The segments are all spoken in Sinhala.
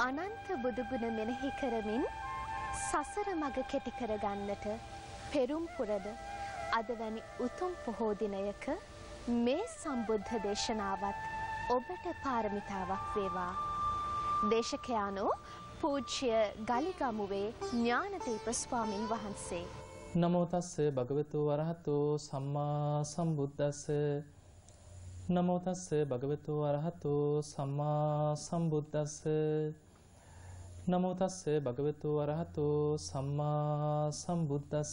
අනන්ත බුදුගුණ මෙනෙහි කරමින් සසර මඟ කෙටි කරගන්නට පෙරුම් පුරද අද වැනි උතුම් පොහෝ දිනයක මේ සම්බුද්ධ දේශනාවත් ඔබට පාරමිතාවක් වේවා. දේශකයානෝ පූජ්‍ය ගලිගමුවේ ඥානදීප ස්වාමින් වහන්සේ. නමෝ තස්ස භගවතු වරහතෝ සම්මා සම්බුද්දස්ස. නමෝ තස්ස භගවතු වරහතෝ සම්මා සම්බුද්දස්ස. නමෝ තස්ස භගවතු වරහතෝ සම්මා සම්බුද්දස්ස.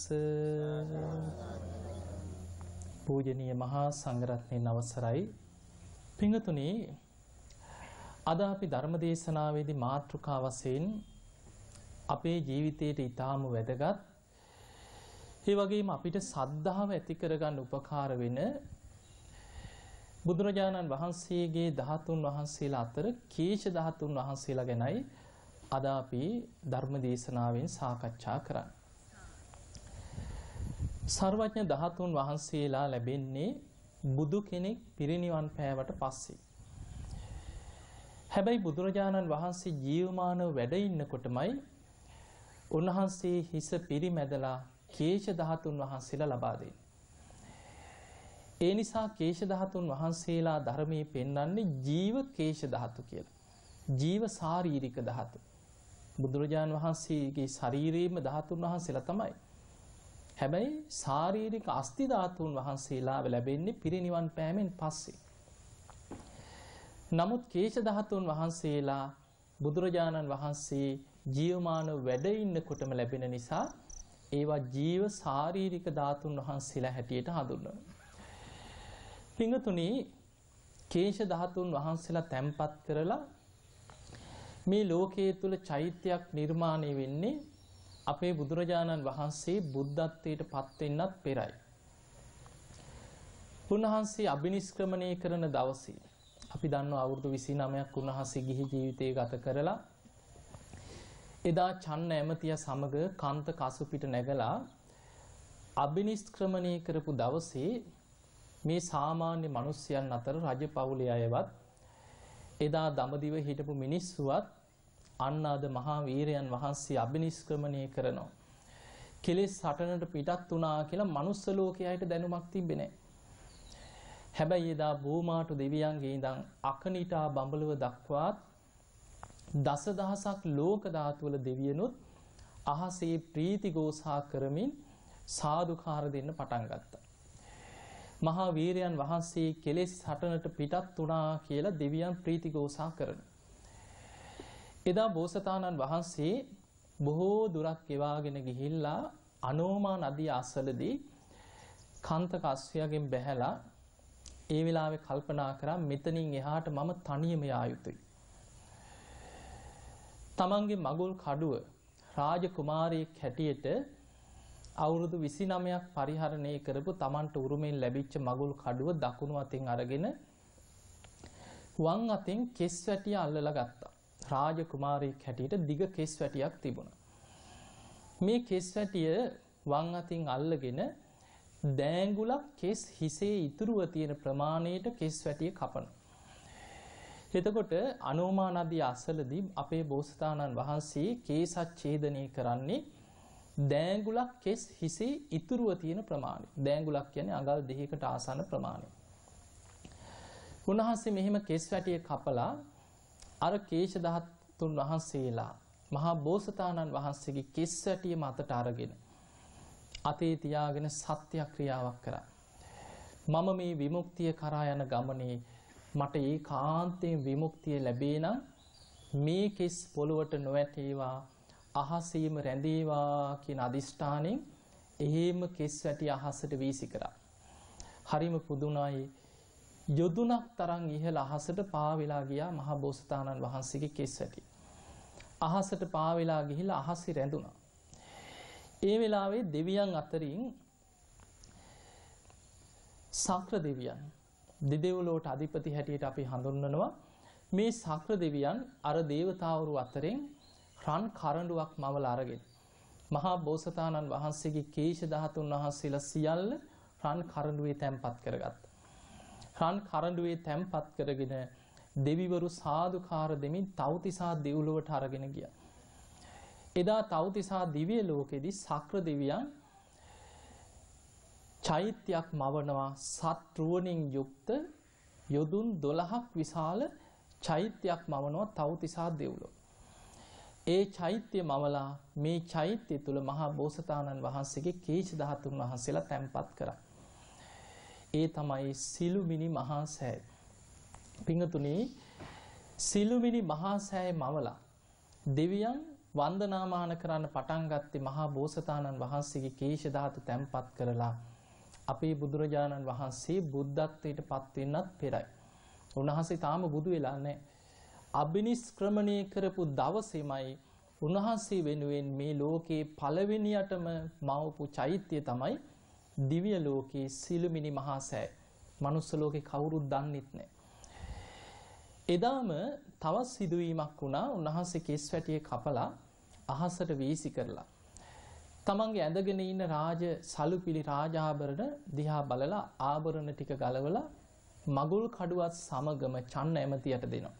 පූජනීය මහා සංඝරත්නයන් අවසරයි. පිංගතුනි අද අපි ධර්ම දේශනාවේදී මාතෘකා වශයෙන් අපේ ජීවිතයට ඊටාම වැදගත් ඒ වගේම අපිට සද්ධාව ඇති කරගන්න උපකාර වෙන බුදුරජාණන් වහන්සේගේ ධාතුන් වහන්සේලා අතර කීෂ ධාතුන් වහන්සේලා ගැනයි අද අපි ධර්ම දේශනාවෙන් සාකච්ඡා කරන්නේ. සර්වඥ ධාතුන් වහන්සේලා ලැබෙන්නේ බුදු කෙනෙක් පිරිනිවන් පෑවට පස්සේ. හැබැයි බුදුරජාණන් වහන්සේ ජීවමානව වැඩ ඉන්නකොටමයි උන්වහන්සේ හිස පිරිමැදලා කේශ ධාතුන් වහන්සේලා ලබා දෙන්නේ. ඒ නිසා කේශ ධාතුන් වහන්සේලා ධර්මයේ පෙන්වන්නේ ජීව කේශ ධාතු කියලා. ජීව ශාරීරික ධාතු. බුදුරජාන් වහන්සේගේ ශරීරයේම ධාතුන් වහන්සේලා තමයි. හැබැයි ශාරීරික අස්ති ධාතුන් වහන්සේලා ලැබෙන්නේ පිරිනිවන් පෑමෙන් පස්සේ. නමුත් කේශ ධාතුන් වහන්සේලා බුදුරජාණන් වහන්සේ ජීවමානව වැඩ ඉන්නකොටම ලැබෙන නිසා ඒවා ජීව ශාරීරික ධාතුන් වහන්සේලා හැටියට හඳුන්වනවා. පිංගතුනි කේශ ධාතුන් වහන්සේලා තැම්පත් කරලා මේ ලෝකයේ තුල චෛත්‍යයක් නිර්මාණය වෙන්නේ අපේ බුදුරජාණන් වහන්සේ බුද්ධත්වයට පත් වෙන්නත් පෙරයි. උන්වහන්සේ අබිනිෂ්ක්‍රමණය කරන දවසේ අපි දන්නවා අවුරුදු 29ක් උන්වහන්සේ ගිහි ජීවිතය ගත කරලා එදා චන්න ඇමතිය සමග කන්ත කසු පිට නැගලා අබිනිෂ්ක්‍රමණය කරපු දවසේ මේ සාමාන්‍ය මිනිස්යන් අතර රජ පවුලේ අයවත් එදා දඹදිව හිටපු මිනිස්සුවත් අන්න අද මහා වීරයන් වහන්සේ අබිනිෂ්ක්‍රමණය කරනවා. කෙලෙස් සටනට පිටත් වුණා කියලා මනුස්ස ලෝකයට දැනුමක් තිබෙන්නේ හැබැයි එදා බෝමාටු දෙවියන්ගේ ඉඳන් අකනිටා බඹලව දක්වාත් දසදහසක් ලෝක ධාතුවල දෙවියනුත් අහසේ ප්‍රීති ගෝසා කරමින් සාදුකාර දෙන්න පටන් ගත්තා. මහා වීරයන් වහන්සේ කෙලෙස් හටනට පිටත් වුණා කියලා දෙවියන් ප්‍රීති ගෝසා කරන. එදා බෝසතාණන් වහන්සේ බොහෝ දුරක් ගෙවාගෙන ගිහිල්ලා අනෝමා නදිය අසලදී කන්තක අස්සයගෙන් බැහැලා ඒ වෙලාවේ කල්පනා කරා මෙතනින් එහාට මම තනියම යා යුතුයි. තමන්ගේ මගුල් කඩුව රාජකුමාරියෙක් හැටියට අවුරුදු 29ක් පරිහරණය කරපු තමන්ට උරුමෙන් ලැබිච්ච මගුල් කඩුව දකුණු අතින් අරගෙන වම් අතින් කෙස් වැටිය අල්ලලා ගත්තා. රාජකුමාරියෙක් හැටියට දිග කෙස් වැටියක් තිබුණා. මේ කෙස් වැටිය වම් අතින් අල්ලගෙන දෑංගුලක් කෙස් හිසේ ඉතුරුව තියෙන ප්‍රමාණයට කෙස් වැටිය කපනවා. එතකොට අනෝමා නදිය අසලදී අපේ බෝසතාණන් වහන්සේ කේසච්ඡේදනය කරන්නේ දෑංගුලක් කෙස් හිසේ ඉතුරුව තියෙන ප්‍රමාණය. දෑංගුලක් කියන්නේ අඟල් දෙකකට ආසන්න ප්‍රමාණය. උන්වහන්සේ මෙහෙම කෙස් වැටිය කපලා අර කේශ දහතුන් වහන්සේලා මහා බෝසතාණන් වහන්සේගේ කෙස් වැටිය මතට අරගෙන අතේ තියාගෙන සත්‍යක්‍රියාවක් කරා. මම මේ විමුක්තිය කරා යන ගමනේ මට ඒකාන්තයෙන් විමුක්තිය ලැබේ නම් මේ කෙස් පොළොවට නොවැටේවා අහසීම රැඳේවා කියන අදිෂ්ඨානෙන් එහෙම කෙස් වැටි අහසට වීසි කරා. හරිම පුදුණයි යොදුනක් තරම් ඉහළ අහසට පාවෙලා ගියා මහා බෝසතාණන් වහන්සේගේ කෙස් වැටි. අහසට පාවෙලා ගිහිලා අහසි රැඳුණා. ඒ වෙලාවේ දෙවියන් අතරින් සක්‍ර දෙවියන් දෙදෙව්ලොවට අධිපති හැටියට අපි හඳුන්වනවා මේ සක්‍ර දෙවියන් අර දේවතාවරු අතරින් රන් කරඬුවක් මවලා අරගෙන මහා බෝසතාණන් වහන්සේගේ කේශ ධාතුන් වහන්සේලා සියල්ල රන් කරඬුවේ තැන්පත් කරගත්තා. රන් කරඬුවේ තැන්පත් කරගෙන දෙවිවරු සාදුකාර දෙමින් තව්තිසා දෙව්ලොවට අරගෙන ගියා. එදා තව්තිසා දිව්‍ය ලෝකෙදී සක්‍ර දෙවියන් චෛත්‍යයක් මවනවා සත්රුවණින් යුක්ත යොදුන් 12ක් විශාල චෛත්‍යයක් මවනවා තව්තිසා දෙව්ලොව. ඒ චෛත්‍ය මවලා මේ චෛත්‍ය තුල මහා බෝසතාණන් වහන්සේගේ කේශ ධාතුන් වහන්සේලා තැන්පත් කරා. ඒ තමයි සිළුමිණි මහා සෑය. පිංගතුනි සිළුමිණි මහා සෑය මවලා දෙවියන් වන්දනාමාන කරන්න පටන් ගත්තේ මහා බෝසතාණන් වහන්සේගේ කේශ ධාතු තැන්පත් කරලා අපේ බුදුරජාණන් වහන්සේ බුද්ධත්වයට පත් වෙන්නත් පෙරයි. උන්වහන්සේ තාම බුදු වෙලා නැහැ. අබිනිෂ්ක්‍රමණය කරපු දවසේමයි උන්වහන්සේ වෙනුවෙන් මේ ලෝකේ පළවෙනියටම මවපු චෛත්‍ය තමයි දිව්‍ය ලෝකයේ සිළුමිණි මහා සෑය. මනුස්ස ලෝකේ කවුරුත් දන්නෙත් නැහැ. එදාම තවත් සිදුවීමක් වුණා. උන්වහන්සේ කෙස් වැටියේ කපලා අහසට වීසි කරලා තමන්ගේ ඇඳගෙන ඉන්න රාජ සලුපිලි රාජාභරණ දිහා බලලා ආභරණ ටික ගලවලා මගුල් කඩුවත් සමගම චන්න ඇමතියට දෙනවා.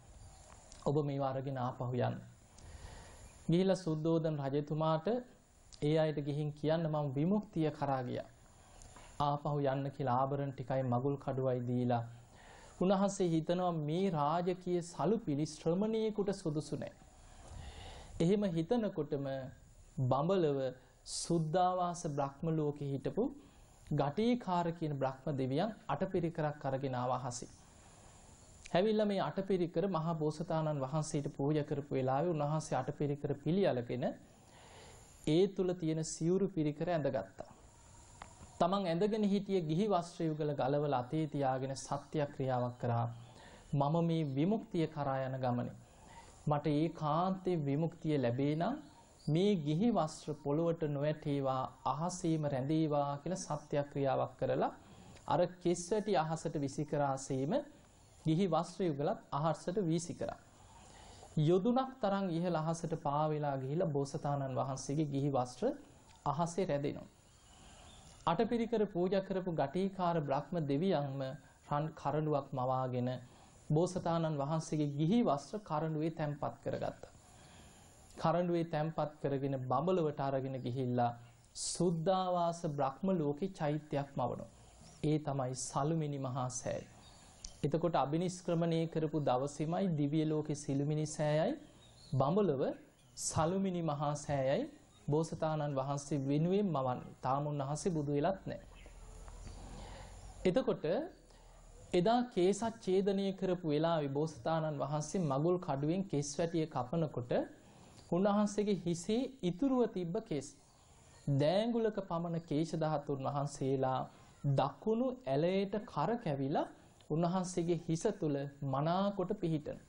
ඔබ මේවා අරගෙන ආපහු යන්න. ගිහිලා සුද්ධෝදන රජතුමාට ඒ අයට ගිහින් කියන්න මම විමුක්තිය කරා ගියා. ආපහු යන්න කියලා ආභරණ ටිකයි මගුල් කඩුවයි දීලා උන්වහන්සේ හිතනවා මේ රාජකීය සලුපිලි ශ්‍රමණීයෙකුට සුදුසු නැහැ. එහෙම හිතනකොටම බඹලව සුද්ධාවාස බ්‍රහ්ම ලෝකේ හිටපු ගටීකාර කියන බ්‍රහ්ම දෙවියන් අටපිරිකරක් අරගෙන ආවා හසි. හැවිල්ලා මේ අටපිරිකර මහා බෝසතාණන් වහන්සේට පූජා කරපු වෙලාවේ උන්වහන්සේ අටපිරිකර පිළියලගෙන ඒ තුල තියෙන සිවුරු පිරිකර ඇඳගත්තා. තමන් ඇඳගෙන හිටිය ගිහි වස්ත්‍ර යුගල ගලවලා අතේ තියාගෙන සත්‍යක්‍රියාවක් කරා. මම මේ විමුක්තිය කරා යන ගමනේ මට ඒකාන්තේ විමුක්තිය ලැබේ නම් මේ ගිහි වස්ත්‍ර පොළොවට නොවැටේවා අහසේම රැඳේවා කියලා සත්‍යක්‍රියාවක් කරලා අර කෙස් වැටි අහසට විසි කරාසේම ගිහි වස්ත්‍ර යුගලත් අහසට වීසි කරා. යොදුනක් තරම් ඉහළ අහසට පාවෙලා ගිහිලා බෝසතාණන් වහන්සේගේ ගිහි වස්ත්‍ර අහසේ රැඳෙනවා. අටපිරිකර පූජා කරපු ගටීකාර බ්‍රහ්ම දෙවියන්ම රන් කරඬුවක් මවාගෙන බෝසතාණන් වහන්සේගේ ගිහි වස්ත්‍ර කරඬුවේ තැන්පත් කරගත්තා. කරඬුවේ තැන්පත් කරගෙන බඹලවට අරගෙන ගිහිල්ලා සුද්ධාවාස බ්‍රහ්ම ලෝකේ චෛත්‍යයක් මවනවා. ඒ තමයි සලුමිනි මහා සෑය. එතකොට අබිනිෂ්ක්‍රමණය කරපු දවසේමයි දිව්‍ය ලෝකේ සිළුමිනි සෑයයි බඹලව සලුමිනි මහා සෑයයි බෝසතාණන් වහන්සේ වෙනුවෙන් මවන්නේ. තාම උන්වහන්සේ බුදු වෙලත් නැහැ. එතකොට එදා කේසත් ඡේදනය කරපු වෙලාවේ බෝසතාණන් වහන්සේ මගුල් කඩුවෙන් කෙස් වැටිය කපනකොට උන්වහන්සේගේ හිසේ ඉතුරුව තිබ්බ කෙස් දෑඟුලක පමණ කේශ ධාතුන් වහන්සේලා දකුණු ඇලයට කර කැවිලා උන්වහන්සේගේ හිස තුල මනාකොට පිහිටන.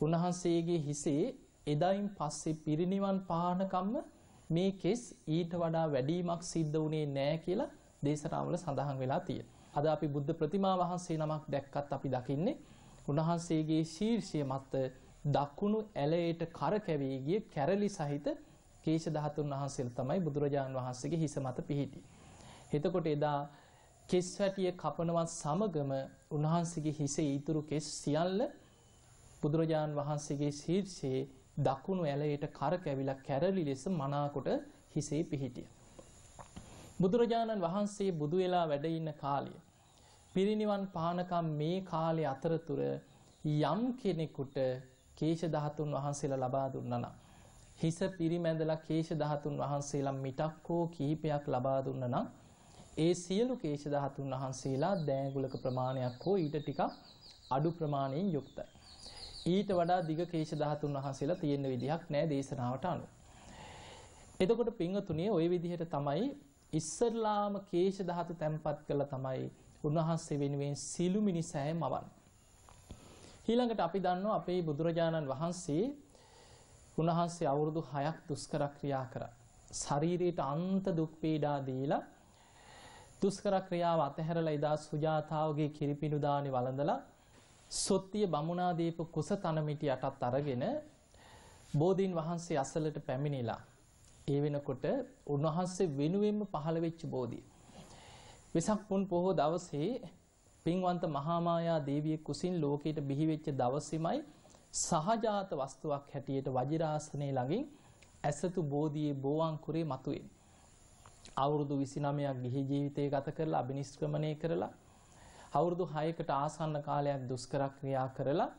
උන්වහන්සේගේ හිසේ එදායින් පස්සේ පිරිනිවන් පානකම්ම මේ කෙස් ඊට වඩා වැඩිමක් සිද්ධ වුණේ නැහැ කියලා දේශනාවල සඳහන් වෙලා තියෙනවා. අද අපි බුද්ධ ප්‍රතිමා වහන්සේ නමක් දැක්කත් අපි දකින්නේ උන්වහන්සේගේ ශීර්ෂය මත දකුණු ඇලයට කරකැවී ගිය කැරලි සහිත කේශ ධාතුන් වහන්සේලා තමයි බුදුරජාණන් වහන්සේගේ හිස මත පිහිටි. එතකොට එදා කෙස් වැටිය කපනවත් සමගම උන්වහන්සේගේ හිසේ ඊතුරු කෙස් සියල්ල බුදුරජාණන් වහන්සේගේ ශීර්ෂයේ දකුණු ඇලයට කරකැවිලා කැරලි ලෙස මනාකොට හිසේ පිහිටියා. බුදුරජාණන් වහන්සේ බුදු වෙලා වැඩ ඉන්න කාලය පිරිනිවන් පානකම් මේ කාලේ අතරතුර යම් කෙනෙකුට කේශ ධාතුන් වහන්සේලා ලබා දුන්නා නම් හිස පිරිමැදලා කේශ ධාතුන් වහන්සේලා මිටක් හෝ කිහිපයක් ලබා දුන්නා නම් ඒ සියලු කේශ ධාතුන් වහන්සේලා දෑඟුලක ප්‍රමාණයක් හෝ ඊට ටිකක් අඩු ප්‍රමාණයෙන් යුක්තයි. ඊට වඩා දිග කේශ ධාතුන් වහන්සේලා තියෙන විදිහක් නෑ දේශනාවට අනුව. එතකොට පින්වතුනි ওই විදිහට තමයි ඉස්සරලාම කේශ ධාතු තැම්පත් කළා තමයි උන්වහන්සේ වෙනුවෙන් සිළුමිණි සෑය මවන්නේ. ඊළඟට අපි දන්නවා අපේ බුදුරජාණන් වහන්සේ උන්වහන්සේ අවුරුදු 6ක් දුෂ්කර ක්‍රියා කරා. ශරීරයට අන්ත දුක් පීඩා දීලා දුෂ්කර ක්‍රියාව අතහැරලා එදා සුජාතාවගේ කිරිපිණු දානි වළඳලා සොත්තිය බමුණා දීපු කුස තනමිටි යටත් අරගෙන බෝධීන් වහන්සේ අසලට පැමිණිලා ඒ වෙනකොට උන්වහන්සේ වෙනුවෙන්ම පහළ වෙච්ච බෝධිය. වෙසක් පුන් පොහෝ දවසේ පින්වන්ත මහාමායා දේවිය කුසින් ලෝකයට බිහි වෙච්ච දවසේමයි සහජාත වස්තුවක් හැටියට වජිරාසනයේ ළඟින් ඇසතු බෝධියේ බෝවංකුරේ මතුවේ. අවුරුදු 29ක් ගිහි ජීවිතය ගත කරලා අබිනිෂ්ක්‍රමණය කරලා අවුරුදු 6කට ආසන්න කාලයක් දුෂ්කර ක්‍රියා කරලා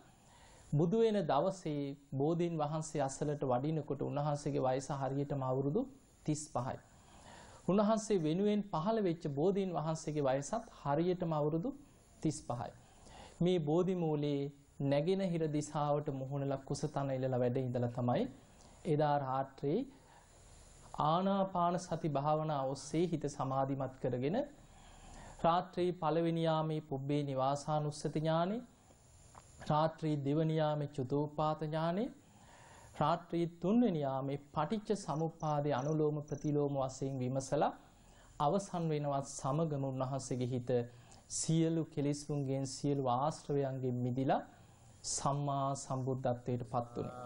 බුදු වෙන දවසේ බෝධීන් වහන්සේ අසලට වඩිනකොට උන්වහන්සේගේ වයස හරියටම අවුරුදු 35යි. උන්වහන්සේ වෙනුවෙන් පහළ වෙච්ච බෝධීන් වහන්සේගේ වයසත් හරියටම අවුරුදු 35යි. මේ බෝධි මූලයේ නැගෙනහිර දිශාවට මුහුණලා කුසතන ඉලලා වැඩ ඉඳලා තමයි එදා රාත්‍රියේ ආනාපාන සති භාවනාව ඔස්සේ හිත සමාධිමත් කරගෙන රාත්‍රී පළවෙනි යාමේ පුබ්බේ නිවාසානුස්සති ඥානෙ රාත්‍රී දෙවනි යාමේ චතුෝපාත ඥානෙ රාත්‍රී තුන්වෙනි යාමේ පටිච්ච සමුප්පාදේ අනුලෝම ප්‍රතිලෝම වශයෙන් විමසලා අවසන් වෙනවත් සමගම උන්වහන්සේගේ හිත සියලු කෙලෙස්ුන්ගෙන් සියලු ආශ්‍රවයන්ගෙන් මිදිලා සම්මා සම්බුද්ධත්වයට පත් වුණේ.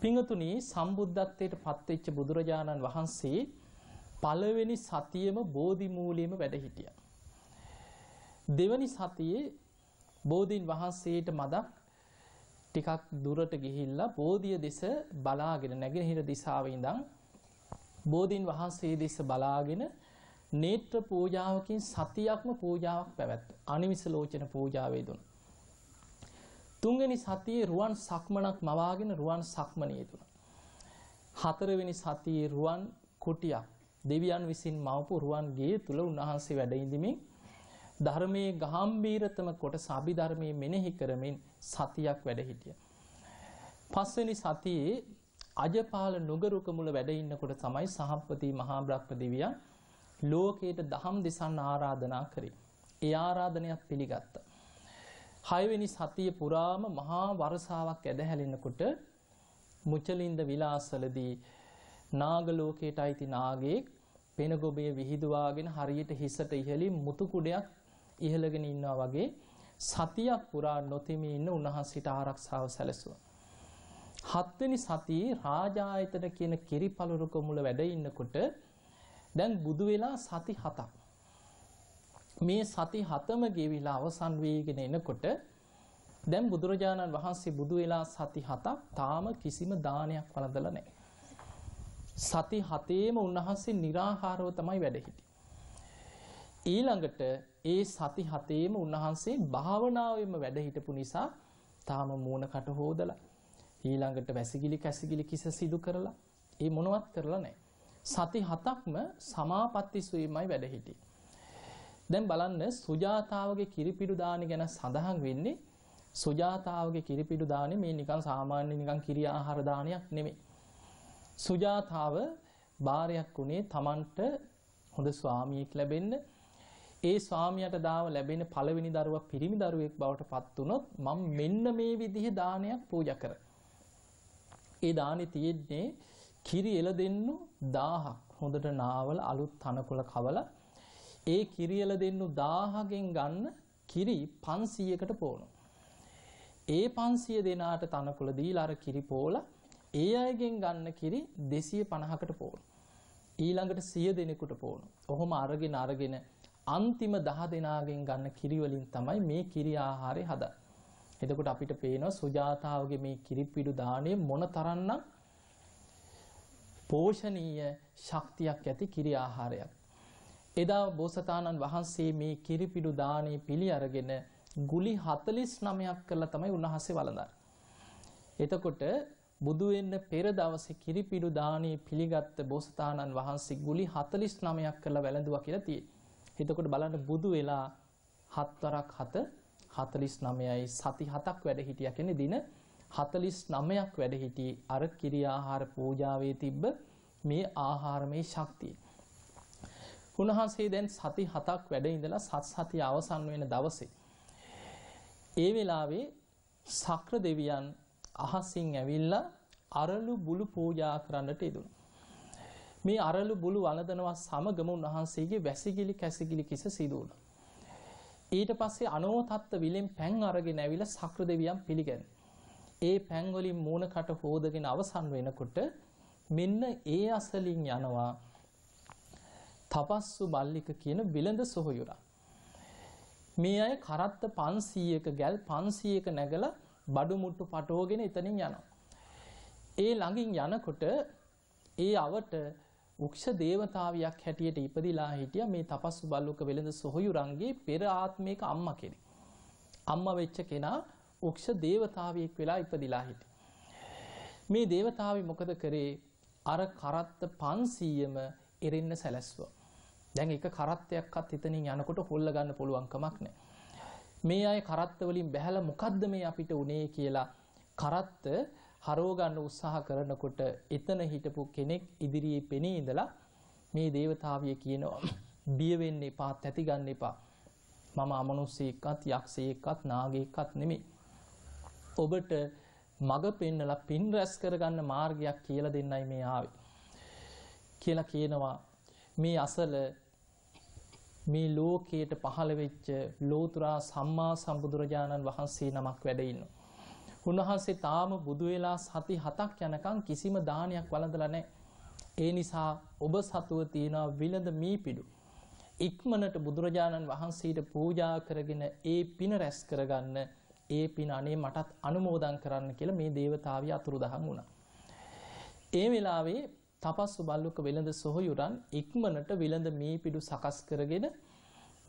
පිංගතුනි සම්බුද්ධත්වයට පත්වෙච්ච බුදුරජාණන් වහන්සේ පළවෙනි සතියෙම බෝධි මූලියම වැඩ හිටියා. දෙවනි සතියේ බෝධීන් වහන්සේට මදක් ටිකක් දුරට ගිහිල්ලා බෝධිය දෙස බලාගෙන නැගෙනහිර දිසාවේ ඉඳන් බෝධීන් වහන්සේ දෙස බලාගෙන නේත්‍ර පූජාවකින් සතියක්ම පූජාවක් පැවැත්තුවා. අනිවිස ලෝචන පූජාවේ දුන්නා. තුන්වෙනි සතියේ රුවන් සක්මනක් මවාගෙන රුවන් සක්මනේ යෙදුණා. හතරවෙනි සතියේ රුවන් කුටියක් දෙවියන් විසින් මවපු රුවන් ගේ තුල උන්වහන්සේ වැඩ ඉඳිමින් ධර්මයේ ගාම්භීරතම කොටස අභිධර්මයේ මෙනෙහි කරමින් සතියක් වැඩ හිටියා. පස්වෙනි සතියේ අජපාල නුගරුක මුල වැඩ ඉන්නකොට තමයි සහම්පති මහා බ්‍රහ්ම දෙවියන් ලෝකයට දහම් දෙසන්න ආරාධනා කරේ. ඒ ආරාධනයක් පිළිගත්තා. හයවෙනි සතිය පුරාම මහා වරසාවක් ඇදහැලෙනකොට මුචලින්ද විලාසලදී නාගලෝකයට අයිති නාගයෙක් පෙනගොබේ විහිදුවාගෙන හරියට හිසට ඉහලින් මුතු කුඩයක් ඉහළගෙන ඉන්නවා වගේ සතියක් පුරා නොතිමී ඉන්න උන්වහන්සේට ආරක්ෂාව සැලසුවා. හත්වෙනි සතියේ රාජායතන කියන කිරිපලුරුක මුල වැඩ ඉන්නකොට දැන් බුදු වෙලා සති හතක්. මේ සති හතම ගෙවිලා අවසන් වේගෙන එනකොට දැන් බුදුරජාණන් වහන්සේ බුදු වෙලා සති හතක් තාම කිසිම දානයක් වළඳලා නැහැ. සති හතේම උන්වහන්සේ निराහාරව තමයි වැඩ හිටියේ. ඊළඟට ඒ සති හතේම උන්වහන්සේ භාවනාවෙම වැඩ හිටපු නිසා තාම මූණ කට හොදලා ඊළඟට වැසිකිලි කැසිකිලි කිස සිදු කරලා ඒ මොනවත් කරලා නැහැ. සති හතක්ම සමාපatti සුවීමයි වැඩ හිටියේ. දැන් බලන්න සුජාතාවගේ කිරිපිඩු දානි ගැන සඳහන් වෙන්නේ සුජාතාවගේ කිරිපිඩු දානේ මේ නිකන් සාමාන්‍ය නිකන් කිරි ආහාර දානයක් නෙමෙයි. සුජාතාව බාරයක් උනේ Tamanට හොඳ ස්වාමියෙක් ලැබෙන්න ඒ ස්වාමියාට දාව ලැබෙන පළවෙනි දරුවා පිරිමි දරුවෙක් බවට පත් වුණොත් මම මෙන්න මේ විදිහේ දානයක් පූජා කර. ඒ දානේ තියෙන්නේ කිරි එළ දෙන්නු 1000ක් හොඳට නාවල අලුත් තනකොළ කවලා ඒ කිරියල දෙන්නු 1000ගෙන් ගන්න කිරි 500කට පෝනවා. ඒ 500 දෙනාට තනකොළ දීලා අර කිරි පෝලා ඒ අයගෙන් ගන්න කිරි 250කට පෝනවා. ඊළඟට 100 දෙනෙකුට පෝනවා. ඔහොම අරගෙන අරගෙන අන්තිම 10 දෙනාගෙන් ගන්න කිරි වලින් තමයි මේ කිරි ආහාරය හදන්නේ. එතකොට අපිට පේනවා සුජාතාවගේ මේ කිරිපිඩු දාණය මොන තරම්නම් පෝෂණීය ශක්තියක් ඇති කිරි ආහාරයක්. එදා බෝසතාණන් වහන්සේ මේ කිරිපිඩු දානේ පිළි අරගෙන ගුලි 49ක් කරලා තමයි උන්වහන්සේ වළඳන්නේ. එතකොට බුදු වෙන්න පෙර දවසේ කිරිපිඩු දානේ පිළිගත්ත බෝසතාණන් වහන්සේ ගුලි 49ක් කරලා වැළඳුවා කියලා තියෙනවා. එතකොට බලන්න බුදු වෙලා හත්වරක් 7 49යි සති 7ක් වැඩ හිටියා කියන්නේ දින 49ක් වැඩ හිටියේ අර කිරි ආහාර පූජාවේ තිබ්බ මේ ආහාරමේ ශක්තිය. උන්වහන්සේ දැන් සති 7ක් වැඩ ඉඳලා සත් සතිය අවසන් වෙන දවසේ ඒ වෙලාවේ සක්‍ර දෙවියන් අහසින් ඇවිල්ලා අරලු බුළු පූජා කරන්නට යෙදුණා. මේ අරලු බුළු වළඳනවා සමගම උන්වහන්සේගේ වැසිකිලි කැසිකිලි කිස සිදු වුණා. ඊට පස්සේ අනෝතත්ත විලෙන් පැන් අරගෙන ඇවිල්ලා සක්‍ර දෙවියන් පිළිගන්නේ. ඒ පැන් වලින් මූණකට හොදගෙන අවසන් වෙනකොට මෙන්න ඒ අසලින් යනවා තපස්සු බල්ලික කියන විලඳ සොහොයුරා. මේ අය කරත්ත 500ක ගැල් 500ක නැගලා බඩු මුට්ටු පටවගෙන එතනින් යනවා. ඒ ළඟින් යනකොට ඒ අවට උක්ෂ දේවතාවියක් හැටියට ඉපදිලා හිටිය මේ තපස්සු බල්ලුක වෙළඳ සොහොයුරන්ගේ පෙර ආත්මයක අම්මා කෙනෙක්. අම්මා වෙච්ච කෙනා උක්ෂ දේවතාවියෙක් වෙලා ඉපදිලා හිටියේ. මේ දේවතාවි මොකද කරේ? අර කරත්ත 500ම එරෙන්න සැලැස්සුවා. දැන් එක කරත්තයක්වත් එතනින් යනකොට හොල්ල ගන්න පුළුවන් කමක් නැහැ. මේ අය කරත්ත වලින් බැහැලා මොකද්ද මේ අපිට උනේ කියලා කරත්ත හරව ගන්න උත්සාහ කරනකොට එතන හිටපු කෙනෙක් ඉදිරියේ පෙනී ඉඳලා මේ దేవතාවිය කියනවා බිය වෙන්න එපා, තැති ගන්න එපා. මම අමනුස්සයෙක්වත්, යක්ෂයෙක්වත්, නාගයෙක්වත් නෙමෙයි. ඔබට මග පෙන්නලා පින් රැස් කරගන්න මාර්ගයක් කියලා දෙන්නයි මේ ආවේ. කියලා කියනවා මේ අසල මේ ලෝකයට පහළ වෙච්ච ලෝතුරා සම්මා සම්බුදුරජාණන් වහන්සේ නමක් වැඩ ඉන්නවා. උන්වහන්සේ තාම බුදු වෙලා සති 7ක් යනකම් කිසිම දානයක් වළඳලා නැහැ. ඒ නිසා ඔබ සතුව තියෙනවා විලඳ මීපිඩු. ඉක්මනට බුදුරජාණන් වහන්සේට පූජා කරගෙන ඒ පින රැස් කරගන්න ඒ පින අනේ මටත් අනුමෝදන් කරන්න කියලා මේ දේවතාවිය අතුරුදහන් වුණා. ඒ වෙලාවේ තපස්සු බල්ලුක වෙළඳ සොහොයුරන් ඉක්මනට විලඳ මීපිඩු සකස් කරගෙන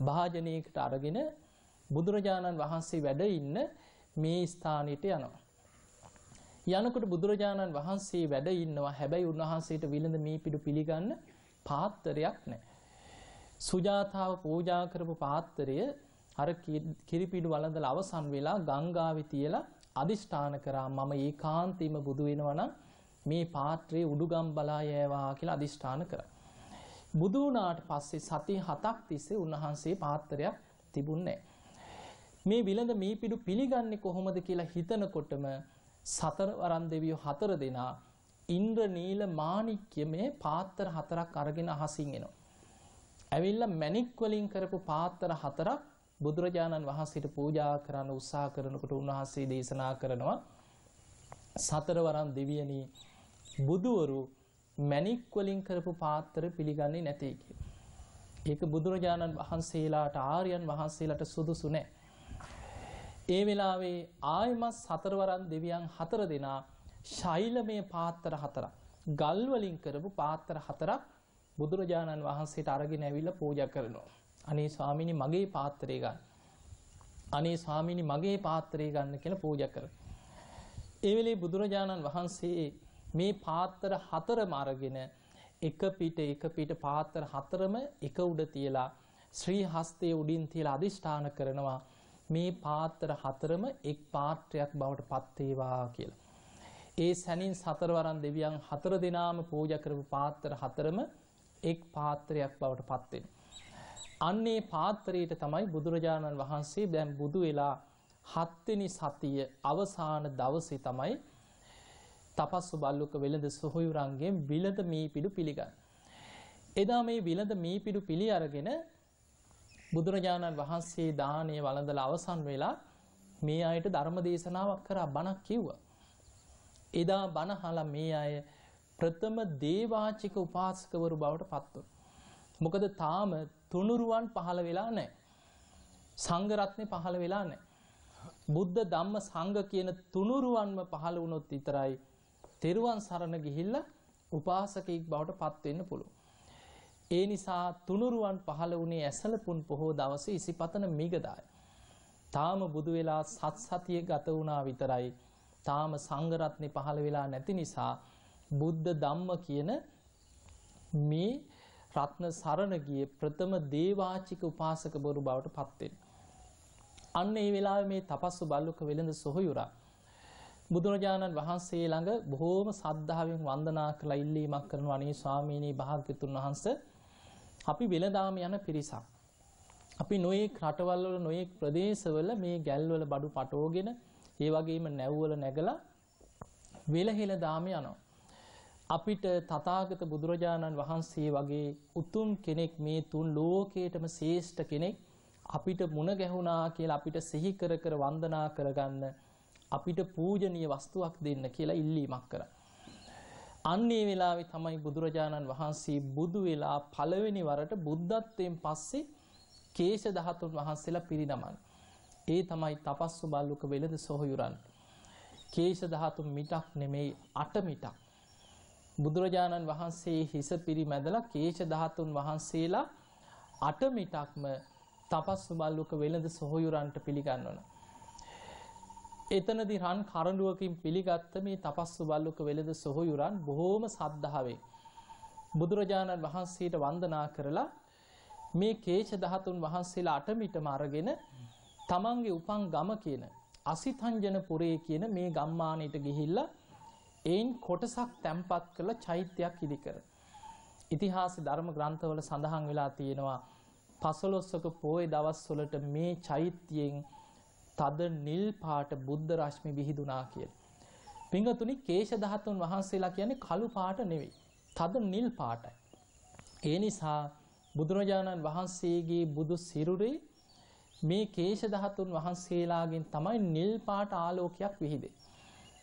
භාජනයකට අරගෙන බුදුරජාණන් වහන්සේ වැඩ ඉන්න මේ ස්ථානෙට යනවා. යනකොට බුදුරජාණන් වහන්සේ වැඩ ඉන්නවා හැබැයි උන්වහන්සේට විලඳ මීපිඩු පිළිගන්න පාත්තරයක් නැහැ. සුජාතාව පූජා කරපු පාත්තරය අර කිරිපිඩු වළඳලා අවසන් වෙලා ගංගාවේ තියලා අදිෂ්ඨාන කරා මම ඒකාන්තයෙන්ම බුදු වෙනවා නම් මේ පාත්‍රයේ උඩුගම් බලා යෑවා කියලා අදිෂ්ඨාන කරා. බුදු වුණාට පස්සේ සති 7ක් තිස්සේ උන්වහන්සේ පාත්‍රයක් තිබුණේ මේ විලඳ මීපිඩු පිළිගන්නේ කොහොමද කියලා හිතනකොටම සතර වරන් දෙවියෝ හතර දෙනා ඉන්ද්‍ර නීල මාණික්‍ය මේ පාත්‍ර හතරක් අරගෙන අහසින් එනවා. ඇවිල්ලා මණික් වලින් කරපු පාත්‍ර හතරක් බුදුරජාණන් වහන්සේට පූජා කරන්න උත්සාහ කරනකොට උන්වහන්සේ දේශනා කරනවා සතර වරන් දෙවියනි බුදුවරු මැණික් වලින් කරපු පාත්‍ර පිළිගන්නේ නැtei කියලා. ඒක බුදුරජාණන් වහන්සේලාට ආර්යයන් වහන්සේලාට සුදුසු නැහැ. ඒ වෙලාවේ ආයමත් සතරවරන් දෙවියන් හතර දෙනා ශෛලමය පාත්‍ර හතරක් ගල් වලින් කරපු පාත්‍ර හතරක් බුදුරජාණන් වහන්සේට අරගෙන ඇවිල්ලා පූජා කරනවා. අනේ ස්වාමීනි මගේ පාත්‍රය ගන්න. අනේ ස්වාමීනි මගේ පාත්‍රය ගන්න කියලා පූජා කරනවා. ඒ වෙලේ බුදුරජාණන් වහන්සේ මේ පාත්‍ර හතරම අරගෙන එක පිට එක පිට පාත්‍ර හතරම එක උඩ තියලා ශ්‍රී හස්තයේ උඩින් තියලා අදිෂ්ඨාන කරනවා මේ පාත්‍ර හතරම එක් පාත්‍රයක් බවට පත් වේවා කියලා. ඒ සැනින් සතරවරන් දෙවියන් හතර දෙනාම පූජා කරපු පාත්‍ර හතරම එක් පාත්‍රයක් බවට පත් වෙනවා. අන්නේ පාත්‍රයට තමයි බුදුරජාණන් වහන්සේ දැන් බුදු වෙලා හත්වෙනි සතිය අවසාන දවසේ තමයි තපස්සු බල්ලුක වෙළඳ සොහොයුරන්ගෙන් විලඳ මීපිඩු පිළිගන්න. එදා මේ විලඳ මීපිඩු පිළි අරගෙන බුදුරජාණන් වහන්සේ දානය වළඳලා අවසන් වෙලා මේ අයට ධර්ම දේශනාවක් කරා බණක් කිව්වා. එදා බණ අහලා මේ අය ප්‍රථම දේවාචික උපාසකවරු බවට පත් වුණා. මොකද තාම තුනුරුවන් පහළ වෙලා නැහැ. සංඝ රත්නේ පහළ වෙලා නැහැ. බුද්ධ ධම්ම සංඝ කියන තුනුරුවන්ම පහළ වුණොත් විතරයි තෙරුවන් සරණ ගිහිල්ලා උපාසකෙක් බවට පත් වෙන්න පුළුවන්. ඒ නිසා තුනුරුවන් පහළ වුණේ ඇසලපුන් පොහෝ දවසේ ඉසිපතන මිගදාය. තාම බුදු වෙලා සත් සතිය ගත වුණා විතරයි. තාම සංඝ රත්නේ පහළ වෙලා නැති නිසා බුද්ධ ධම්ම කියන මේ රත්න සරණ ගියේ ප්‍රථම දේවාචික උපාසක බොරු බවට පත් වෙනවා. අන්න ඒ වෙලාවේ මේ තපස්සු බල්ලුක වෙළඳ සොහොයුරා බුදුරජාණන් වහන්සේ ළඟ බොහෝම සද්ධාවෙන් වන්දනා කළා ඉල්ලීමක් කරනවා අනේ ස්වාමීනි භාග්‍යතුන් වහන්සේ අපි වෙළඳාම යන පිරිසක්. අපි නොයෙක් රටවල් වල නොයෙක් ප්‍රදේශවල මේ ගැල්වල බඩු පටවගෙන ඒ වගේම නැව්වල නැගලා වෙලහෙල දාම යනවා. අපිට තථාගත බුදුරජාණන් වහන්සේ වගේ උතුම් කෙනෙක් මේ තුන් ලෝකයටම ශ්‍රේෂ්ඨ කෙනෙක් අපිට මුණ ගැහුණා කියලා අපිට සිහි කර කර වන්දනා කරගන්න අපිට පූජනීය වස්තුවක් දෙන්න කියලා ඉල්ලීමක් කරා. අන්න ඒ වෙලාවේ තමයි බුදුරජාණන් වහන්සේ බුදු වෙලා පළවෙනි වරට බුද්ධත්වයෙන් පස්සේ කේශ ධාතුන් වහන්සේලා පිරිනමන්නේ. ඒ තමයි තපස්සු බල්ලුක වෙලද සොහොයුරන්. කේශ ධාතුන් මිටක් නෙමෙයි අට මිටක්. බුදුරජාණන් වහන්සේ හිස පිරිමැදලා කේශ ධාතුන් වහන්සේලා අට මිටක්ම තපස්සු බල්ලුක වෙළඳ සොහොයුරන්ට පිළිගන්වන. එතනදි රන් කරඬුවකින් පිළිගත්ත මේ තපස්සු බල්ලුක වෙළඳ සොහොයුරන් බොහෝම සද්ධාවේ බුදුරජාණන් වහන්සේට වන්දනා කරලා මේ කේශ ධාතුන් වහන්සේලා අටමිටම අරගෙන තමන්ගේ උපන් ගම කියන අසිතංජන පුරේ කියන මේ ගම්මානයට ගිහිල්ලා එයින් කොටසක් තැම්පත් කරලා චෛත්‍යයක් ඉදි කර. ඉතිහාස ධර්ම ග්‍රන්ථවල සඳහන් වෙලා තියෙනවා පසළොස්වක පෝය දවස්වලට මේ චෛත්‍යයෙන් තද නිල් පාට බුද්ධ රශ්මි විහිදුනා කියලා. පිංගතුනි කේශ ධාතුන් වහන්සේලා කියන්නේ කළු පාට නෙවෙයි. තද නිල් පාටයි. ඒ නිසා බුදුරජාණන් වහන්සේගේ බුදු සිරුරේ මේ කේශ ධාතුන් වහන්සේලාගෙන් තමයි නිල් පාට ආලෝකයක් විහිදේ.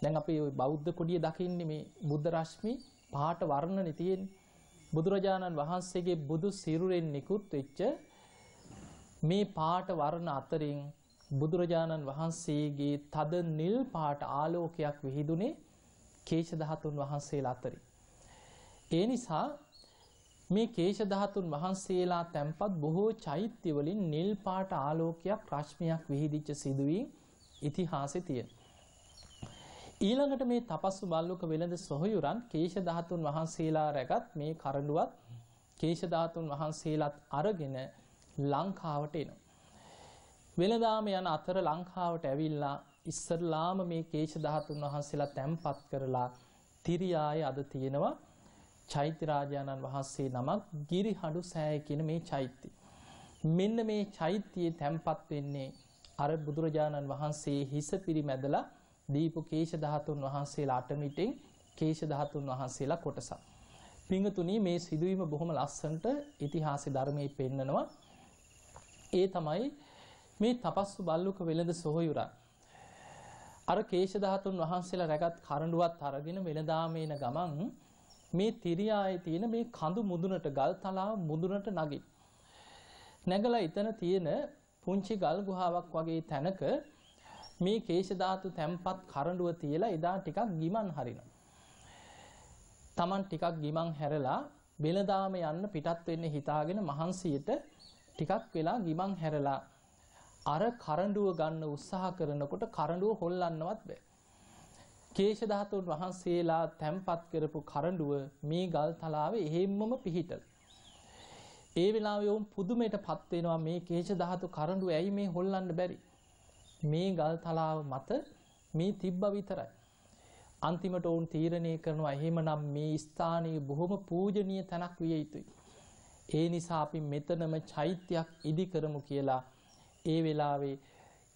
දැන් අපි ওই බෞද්ධ කොඩිය දකින්නේ මේ බුද්ධ රශ්මි පාට වර්ණනේ තියෙන්නේ. බුදුරජාණන් වහන්සේගේ බුදු සිරුරෙන් නිකුත් වෙච්ච මේ පාට වර්ණ අතරින් බුදුරජාණන් වහන්සේගේ තද නිල් පාට ආලෝකයක් විහිදුනේ කේශ ධාතුන් වහන්සේලා අතරින්. ඒ නිසා මේ කේශ ධාතුන් වහන්සේලා තැන්පත් බොහෝ චෛත්‍ය වලින් නිල් පාට ආලෝකයක් රශ්මියක් විහිදිච්ච සිදුවීම් ඉතිහාසෙ තියෙනවා. ඊළඟට මේ තපස්සු බල්ලුක වෙළඳ සොහයුරන් කේශ ධාතුන් වහන්සේලා රැගත් මේ කරඬුවත් කේශ ධාතුන් වහන්සේලාත් අරගෙන ලංකාවට එනවා. වෙළඳාම යන අතර ලංකාවට ඇවිල්ලා ඉස්සරලාම මේ කේශ ධාතුන් වහන්සේලා තැන්පත් කරලා තිරියායේ අද තියෙනවා චෛත්‍ය රාජානන් වහන්සේ නමක් ගිරිහඬු සෑය කියන මේ චෛත්‍ය. මෙන්න මේ චෛත්‍යයේ තැන්පත් වෙන්නේ අර බුදුරජාණන් වහන්සේ හිස පිරිමැදලා දීපු කේශ ධාතුන් වහන්සේලා අටමිටින් කේශ ධාතුන් වහන්සේලා කොටසක්. පිංගතුනි මේ සිදුවීම බොහොම ලස්සනට ඉතිහාස ධර්මයේ පෙන්නනවා. ඒ තමයි මේ තපස්සු බල්ලුක වෙළඳ සොහොයුරා. අර කේශ ධාතුන් වහන්සේලා රැගත් කරඬුවත් අරගෙන වෙළඳාමේන ගමන් මේ තිරියායේ තියෙන මේ කඳු මුදුනට ගල් තලාව මුදුනට නගින්. නැගලා එතන තියෙන පුංචි ගල් ගුහාවක් වගේ තැනක මේ කේශ ධාතු තැම්පත් කරඬුව තියලා එදා ටිකක් ගිමන් හරිනවා. Taman ටිකක් ගිමන් හැරලා බෙලදාම යන්න පිටත් වෙන්න හිතාගෙන මහන්සියට ටිකක් වෙලා ගිමන් හැරලා අර කරඬුව ගන්න උත්සාහ කරනකොට කරඬුව හොල්ලන්නවත් බෑ. කේශ ධාතුන් වහන්සේලා තැම්පත් කරපු කරඬුව මේ ගල් තලාවේ එහෙම්මම පිහිටල. ඒ වෙලාවේ වුන් පුදුමයටපත් වෙනවා මේ කේශ ධාතු කරඬුව ඇයි මේ හොල්ලන්න බැරි? මේ ගල් තලාව මත මේ තිබ්බ විතරයි. අන්තිමට ඔවුන් තීරණය කරනවා එහෙමනම් මේ ස්ථානයේ බොහොම පූජනීය තැනක් විය යුතුයි. ඒ නිසා අපි මෙතනම චෛත්‍යයක් ඉදි කරමු කියලා ඒ වෙලාවේ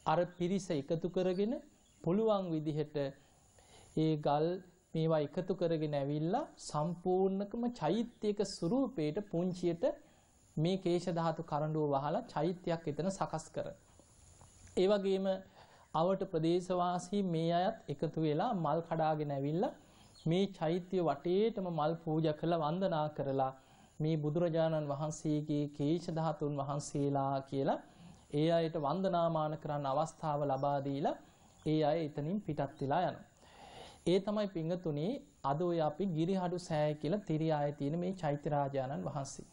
අර පිරිස එකතු කරගෙන පුළුවන් විදිහට ඒ ගල් මේවා එකතු කරගෙන ඇවිල්ලා සම්පූර්ණකම චෛත්‍යයක ස්වරූපයට පුංචියට මේ කේශ ධාතු කරඬුව වහලා චෛත්‍යයක් එතන සකස් කර. ඒ වගේම අවට ප්‍රදේශවාසී මේ අයත් එකතු වෙලා මල් කඩාගෙන ඇවිල්ලා මේ චෛත්‍ය වටේටම මල් පූජා කරලා වන්දනා කරලා මේ බුදුරජාණන් වහන්සේගේ කේශ ධාතුන් වහන්සේලා කියලා ඒ අයට වන්දනාමාන කරන්න අවස්ථාව ලබා දීලා ඒ අය එතනින් පිටත් වෙලා යනවා. ඒ තමයි පිංගතුනේ අද ඔය අපි ගිරිහඩු සෑය කියලා තිරියායේ තියෙන මේ චෛත්‍ය රාජානන් වහන්සේ.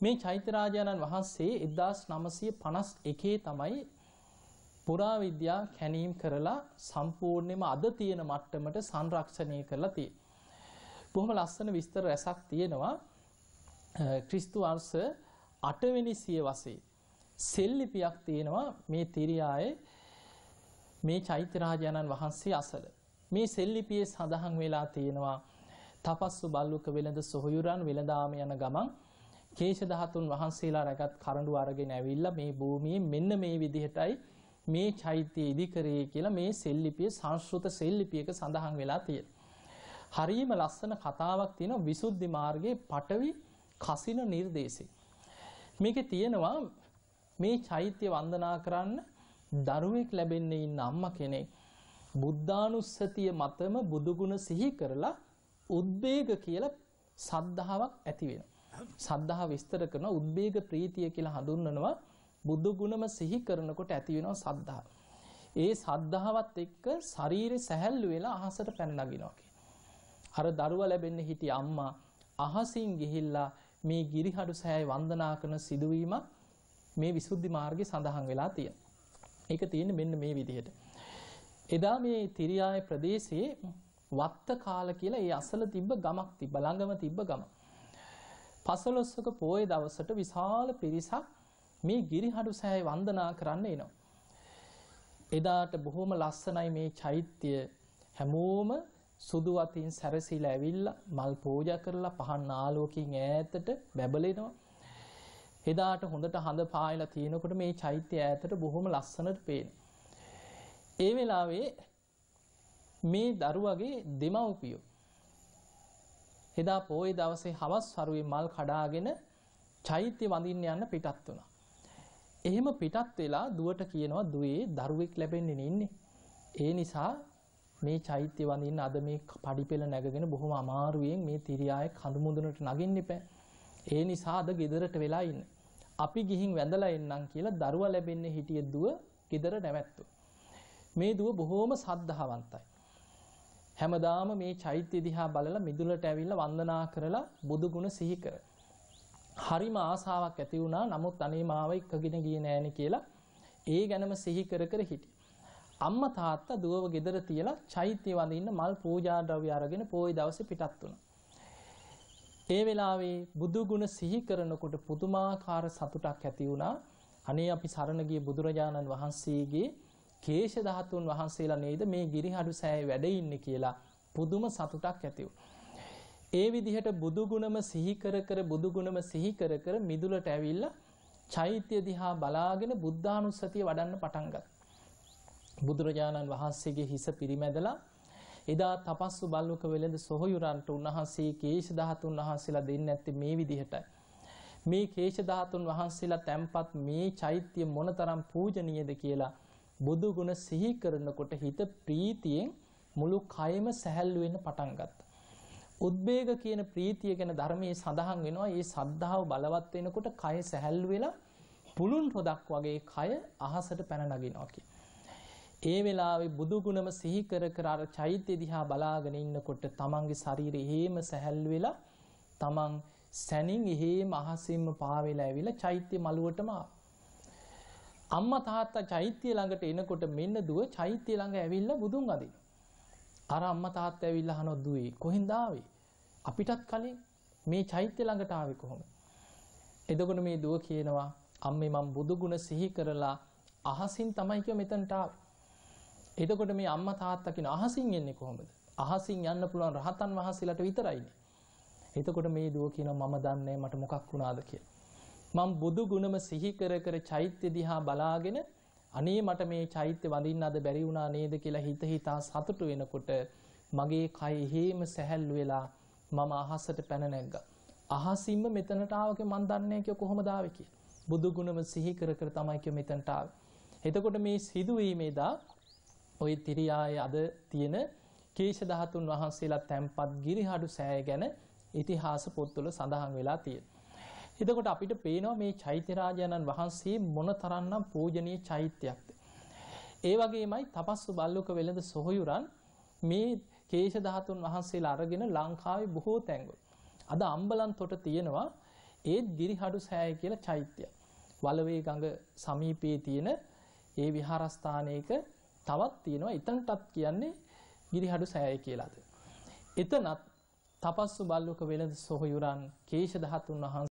මේ චෛත්‍ය රාජානන් වහන්සේ 1951 තමයි පුරාවිද්‍යා කැනීම් කරලා සම්පූර්ණයෙන්ම අද තියෙන මට්ටමට සංරක්ෂණය කරලා තියෙන්නේ. බොහොම ලස්සන විස්තර රැසක් තියෙනවා. ක්‍රිස්තු වර්ෂ 8 වෙනි සියවසේ සෙල්ලිපියක් තියෙනවා මේ තිරියායේ මේ චෛත්‍ය රාජානන් වහන්සේ අසල. මේ සෙල්ලිපියේ සඳහන් වෙලා තියෙනවා තපස්සු බල්ලුක වෙළඳ සොහයුරන් වෙළඳාම යන ගමන් කේශ ධාතුන් වහන්සේලා රැගත් කරඬු අරගෙන ඇවිල්ලා මේ භූමියේ මෙන්න මේ විදිහටයි මේ චෛත්‍ය ඉදි කරේ කියලා මේ සෙල්ලිපිය සංස්කෘත සෙල්ලිපියක සඳහන් වෙලා තියෙනවා. හරිම ලස්සන කතාවක් තියෙනවා විසුද්ධි මාර්ගයේ පටවි කසින නිර්දේශේ. මේකේ තියෙනවා මේ චෛත්‍ය වන්දනා කරන්න දරුවෙක් ලැබෙන්න ඉන්න අම්මා කෙනෙක් බුද්ධානුස්සතිය මතම බුදුගුණ සිහි කරලා උද්වේග කියලා සද්ධාාවක් ඇති වෙනවා. සද්ධාව විස්තර කරන උද්වේග ප්‍රීතිය කියලා හඳුන්වනවා බුදුගුණම සිහි කරනකොට ඇති වෙනවා සද්ධාව. ඒ සද්ධාවත් එක්ක ශරීරය සැහැල්ලු වෙලා අහසට පැන නගිනවා අර දරුවා ලැබෙන්න හිටිය අම්මා අහසින් ගිහිල්ලා මේ ගිරිහඩු සෑය වන්දනා කරන සිදුවීමක් මේ විසුද්ධි මාර්ගයේ සඳහන් වෙලා තියෙනවා. ඒක තියෙන්නේ මෙන්න මේ විදිහට. එදා මේ තිරියාය ප්‍රදේශයේ වත්ත කාල කියලා ඒ අසල තිබ්බ ගමක් තිබ්බ ළඟම තිබ්බ ගම. පසළොස්වක පෝය දවසට විශාල පිරිසක් මේ ගිරිහඩු සෑය වන්දනා කරන්න එනවා. එදාට බොහොම ලස්සනයි මේ චෛත්‍ය හැමෝම සුදු අතින් සැරසිලා ඇවිල්ලා මල් පූජා කරලා පහන් ආලෝකයෙන් ඈතට බැබලෙනවා. එදාට හොඳට හඳ පායලා තියෙනකොට මේ චෛත්‍ය ඈතට බොහොම ලස්සනට පේනවා. ඒ වෙලාවේ මේ දරුවගේ දෙමව්පියෝ එදා පෝය දවසේ හවස් වරුවේ මල් කඩාගෙන චෛත්‍ය වඳින්න යන්න පිටත් වුණා. එහෙම පිටත් වෙලා දුවට කියනවා දුවේ දරුවෙක් ලැබෙන්නේ ඉන්නේ. ඒ නිසා මේ චෛත්‍ය වඳින්න අද මේ පඩිපෙළ නැගගෙන බොහොම අමාරුවෙන් මේ තිරියාය කඳු මුදුනට නගින්න එපා. ඒ නිසා අද ගෙදරට වෙලා ඉන්න. අපි ගිහින් වැඳලා එන්නම් කියලා දරුවා ලැබෙන්නේ හිටිය දුව ගෙදර නැවැත්තුවා. මේ දුව බොහොම සද්ධාවන්තයි. හැමදාම මේ චෛත්‍ය දිහා බලලා මිදුලට ඇවිල්ලා වන්දනා කරලා බුදු ගුණ සිහි කර. හරිම ආසාවක් ඇති වුණා. නමුත් අනේ මාව එක්කගෙන ගියේ නෑනේ කියලා ඒ ගැනම සිහි කර කර හිටියා. අම්මා තාත්තා දුවව ගෙදර තියලා චෛත්‍ය වඳින්න මල් පූජා ද්‍රව්‍ය අරගෙන පොයි දවසේ පිටත් වුණා. ඒ වෙලාවේ බුදු ගුණ සිහි කරනකොට පුදුමාකාර සතුටක් ඇති වුණා. අනේ අපි සරණ ගිය බුදුරජාණන් වහන්සේගේ කේශ ධාතුන් වහන්සේලා නේද මේ ගිරිහඩු සෑයේ වැඩ ඉන්නේ කියලා පුදුම සතුටක් ඇති ඒ විදිහට බුදු ගුණම සිහි කර කර බුදු ගුණම සිහි කර කර මිදුලට ඇවිල්ලා චෛත්‍ය දිහා බලාගෙන බුද්ධානුස්සතිය වඩන්න පටන් ගත්තා. බුදුරජාණන් වහන්සේගේ හිස පිරිමැදලා එදා තපස්සු බල්ලුක වෙළඳ සොහොයුරන්ට උන්වහන්සේ කේශ ධාතුන් වහන්සේලා දෙන්නේ නැත්තේ මේ විදිහටයි. මේ කේශ ධාතුන් වහන්සේලා තැම්පත් මේ චෛත්‍ය මොනතරම් පූජනීයද කියලා බුදු ගුණ සිහි කරනකොට හිත ප්‍රීතියෙන් මුළු කයම සැහැල්ලු වෙන්න පටන් ගත්තා. උද්වේග කියන ප්‍රීතිය ගැන ධර්මයේ සඳහන් වෙනවා. මේ සද්ධාව බලවත් වෙනකොට කය සැහැල්ලු වෙලා පුළුන් රොදක් වගේ කය අහසට පැන නගිනවා ඒ වෙලාවේ බුදු ගුණම සිහි කර කර අර චෛත්‍ය දිහා බලාගෙන ඉන්නකොට තමන්ගේ ශරීරය හේම සැහැල්ලු වෙලා තමන් සැනින් එහෙම අහසින්ම පාවෙලා ඇවිල්ලා චෛත්‍ය මළුවටම ආවා. අම්මා තාත්තා චෛත්‍ය ළඟට එනකොට මෙන්න දුව චෛත්‍ය ළඟ ඇවිල්ලා බුදුන් අදින. අර අම්මා තාත්තා ඇවිල්ලා අහනවා දුවේ කොහෙන්ද ආවේ? අපිටත් කලින් මේ චෛත්‍ය ළඟට ආවේ කොහොමද? එතකොට මේ දුව කියනවා අම්මේ මම බුදු ගුණ සිහි කරලා අහසින් තමයි කිය මෙතනට ආවේ. එතකොට මේ අම්මා තාත්තා කියන අහසින් එන්නේ කොහොමද? අහසින් යන්න පුළුවන් රහතන් වහන්සේලාට විතරයිනේ. එතකොට මේ දුව කියනවා මම දන්නේ මට මොකක් වුණාද කියලා. මම බුදු ගුණම සිහි කර කර චෛත්‍ය දිහා බලාගෙන අනේ මට මේ චෛත්‍ය වඳින්න අද බැරි වුණා නේද කියලා හිත හිතා සතුටු වෙනකොට මගේ කය හේම සැහැල්ලු වෙලා මම අහසට පැන නැග්ගා. අහසින්ම මෙතනට ආවක මන් දන්නේ කිය කොහොමද ආවේ කියලා. බුදු ගුණම සිහි කර කර තමයි කිය මෙතනට ආවේ. එතකොට මේ සිදුවීමේදා ওই තිරියායේ අද තියෙන කේශ ධාතුන් වහන්සේලා තැන්පත් ගිරිහඩු සෑය ගැන ඉතිහාස පොත්වල සඳහන් වෙලා තියෙනවා. එතකොට අපිට පේනවා මේ චෛත්‍ය රාජානන් වහන්සේ මොන තරම්නම් පූජනීය චෛත්‍යයක්ද. ඒ වගේමයි තපස්සු බල්ලුක වෙළඳ සොහොයුරන් මේ කේශ ධාතුන් වහන්සේලා අරගෙන ලංකාවේ බොහෝ තැන්වල. අද අම්බලන් තොට තියෙනවා ඒත් ගිරිහඩු සෑය කියලා චෛත්‍යය. වලවේ ගඟ සමීපයේ තියෙන ඒ විහාරස්ථානයක තවත් තියෙනවා එතනටත් කියන්නේ ගිරිහඩු සෑය කියලාද. එතනත් තපස්සු බල්ලුක වෙළඳ සොහොයුරන් කේශ ධාතුන් වහන්සේ